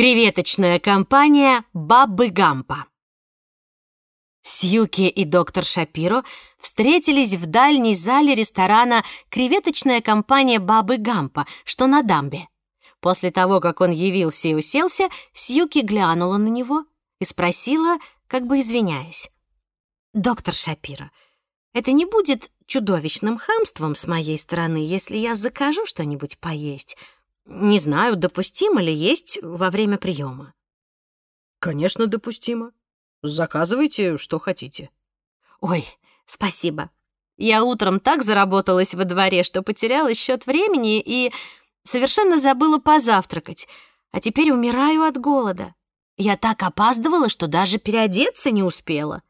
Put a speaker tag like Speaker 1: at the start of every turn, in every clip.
Speaker 1: Креветочная компания «Бабы Гампа». Сьюки и доктор Шапиро встретились в дальней зале ресторана «Креветочная компания Бабы Гампа», что на дамбе. После того, как он явился и уселся, Сьюки глянула на него и спросила, как бы извиняясь. «Доктор Шапиро, это не будет чудовищным хамством с моей стороны, если я закажу что-нибудь поесть? Не знаю, допустимо ли есть во время приема».
Speaker 2: «Конечно, допустимо. Заказывайте, что хотите».
Speaker 1: «Ой, спасибо. Я утром так заработалась во дворе, что потеряла счет времени и совершенно забыла позавтракать, а теперь умираю от голода. Я так опаздывала, что даже переодеться не успела».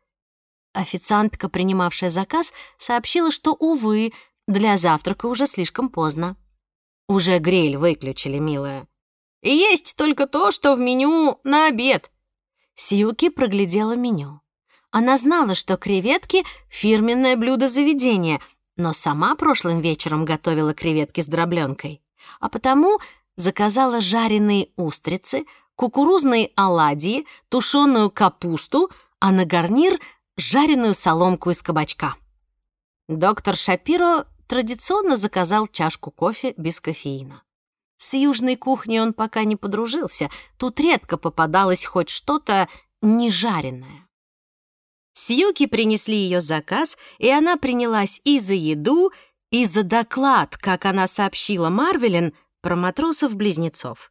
Speaker 1: Официантка, принимавшая заказ, сообщила, что, увы, для завтрака уже слишком поздно. «Уже гриль выключили, милая. Есть только то, что в меню на обед». Сьюки проглядела меню. Она знала, что креветки — фирменное блюдо заведения, но сама прошлым вечером готовила креветки с дробленкой, а потому заказала жареные устрицы, кукурузные оладьи, тушеную капусту, а на гарнир — жареную соломку из кабачка. Доктор Шапиро традиционно заказал чашку кофе без кофеина. С южной кухней он пока не подружился, тут редко попадалось хоть что-то нежаренное. Сьюки принесли ее заказ, и она принялась и за еду, и за доклад, как она сообщила Марвелин, про матросов-близнецов.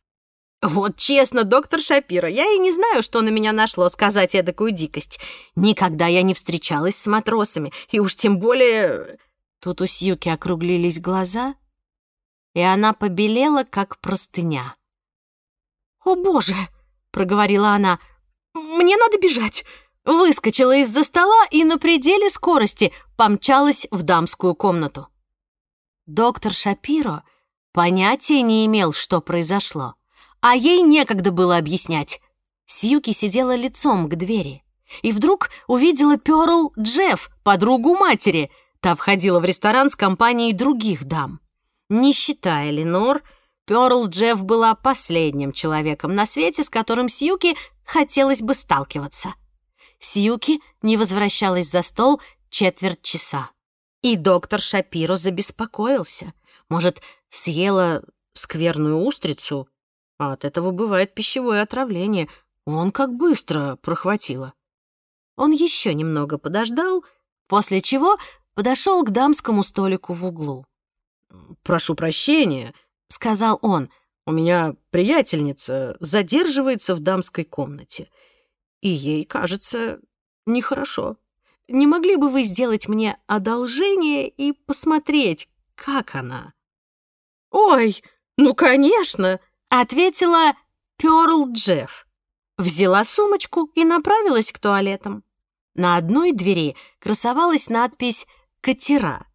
Speaker 1: «Вот честно, доктор Шапира, я и не знаю, что на меня нашло сказать эдакую дикость. Никогда я не встречалась с матросами, и уж тем более...» Тут у Сьюки округлились глаза, и она побелела, как простыня. «О, Боже!» — проговорила она. «Мне надо бежать!» Выскочила из-за стола и на пределе скорости помчалась в дамскую комнату. Доктор Шапиро понятия не имел, что произошло, а ей некогда было объяснять. Сьюки сидела лицом к двери и вдруг увидела Пёрл Джефф, подругу матери. Та входила в ресторан с компанией других дам. Не считая Ленор, Пёрл Джефф была последним человеком на свете, с которым Сьюки хотелось бы сталкиваться. Сьюки не возвращалась за стол четверть часа. И доктор Шапиро забеспокоился. Может, съела скверную устрицу? А от этого бывает пищевое отравление. Он как быстро прохватило. Он еще немного подождал, после чего подошел к дамскому столику в углу.
Speaker 2: «Прошу прощения», — сказал он, — «у меня приятельница задерживается в дамской комнате, и ей, кажется, нехорошо. Не могли бы вы сделать мне одолжение и посмотреть, как она?» «Ой, ну, конечно!» — ответила Пёрл Джефф. Взяла сумочку и направилась к туалетам. На одной двери красовалась надпись «Катера»,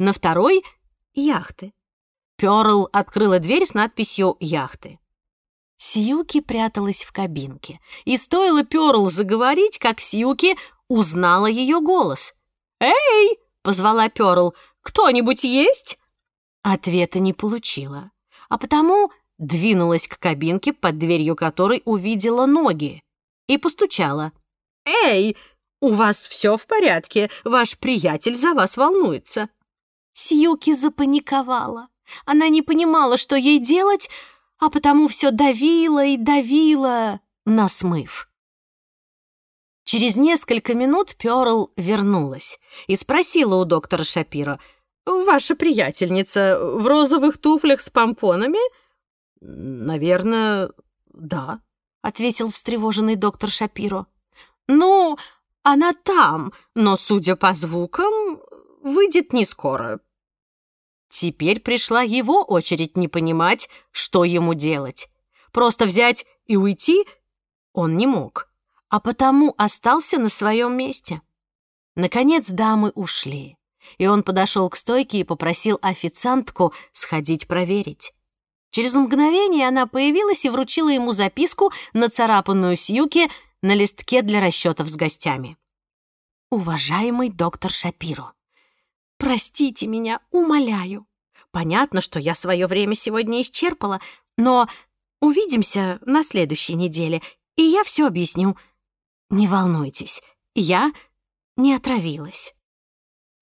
Speaker 2: на второй яхты. Пёрл открыла дверь с надписью «Яхты». Сьюки пряталась в кабинке, и стоило Пёрл заговорить, как Сьюки узнала ее голос. «Эй!» — позвала Пёрл. «Кто-нибудь есть?» Ответа не получила, а потому двинулась к кабинке, под дверью которой увидела ноги, и постучала. «Эй, у вас все в порядке? Ваш приятель за вас волнуется». Сьюки запаниковала. Она не понимала, что ей делать, а потому все давила и давила на смыв. Через несколько минут Пёрл вернулась и спросила у доктора Шапиро, «Ваша приятельница в розовых туфлях с помпонами?» «Наверное, да», — ответил встревоженный доктор Шапиро. «Ну, она там, но, судя по звукам, выйдет не скоро. Теперь пришла его очередь не понимать, что ему делать. Просто взять и уйти он не мог, а потому остался на своем месте. Наконец дамы ушли, и он подошел к стойке и попросил официантку сходить проверить. Через мгновение она появилась и вручила ему записку, нацарапанную Сьюки на листке для расчетов с гостями. «Уважаемый доктор Шапиро, Простите меня, умоляю. Понятно, что я свое время сегодня исчерпала, но
Speaker 1: Увидимся на следующей неделе, и я все объясню. Не волнуйтесь, я не отравилась.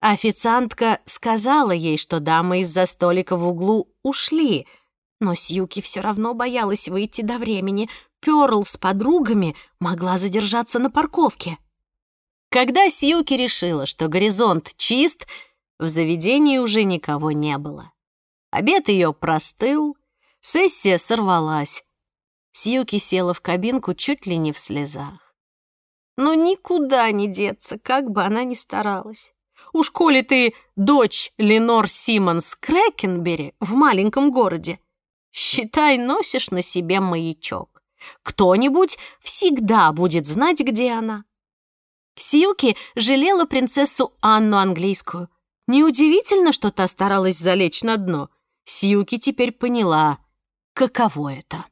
Speaker 1: Официантка сказала ей, что дамы из-за столика в углу ушли, но Сьюки все равно боялась выйти до времени. Пёрл с подругами могла задержаться на парковке. Когда Сьюки решила, что горизонт чист, в заведении уже никого не было. Обед ее простыл, сессия сорвалась. Сьюки села в кабинку чуть ли не в слезах. Но никуда не деться, как бы она ни старалась. Уж коли ты дочь Ленор Симмонс Крэкенбери в маленьком городе, считай, носишь на себе маячок. Кто-нибудь всегда будет знать, где она. Сьюки жалела принцессу Анну английскую. Неудивительно, что та старалась залечь на дно. Сьюки теперь поняла, каково это.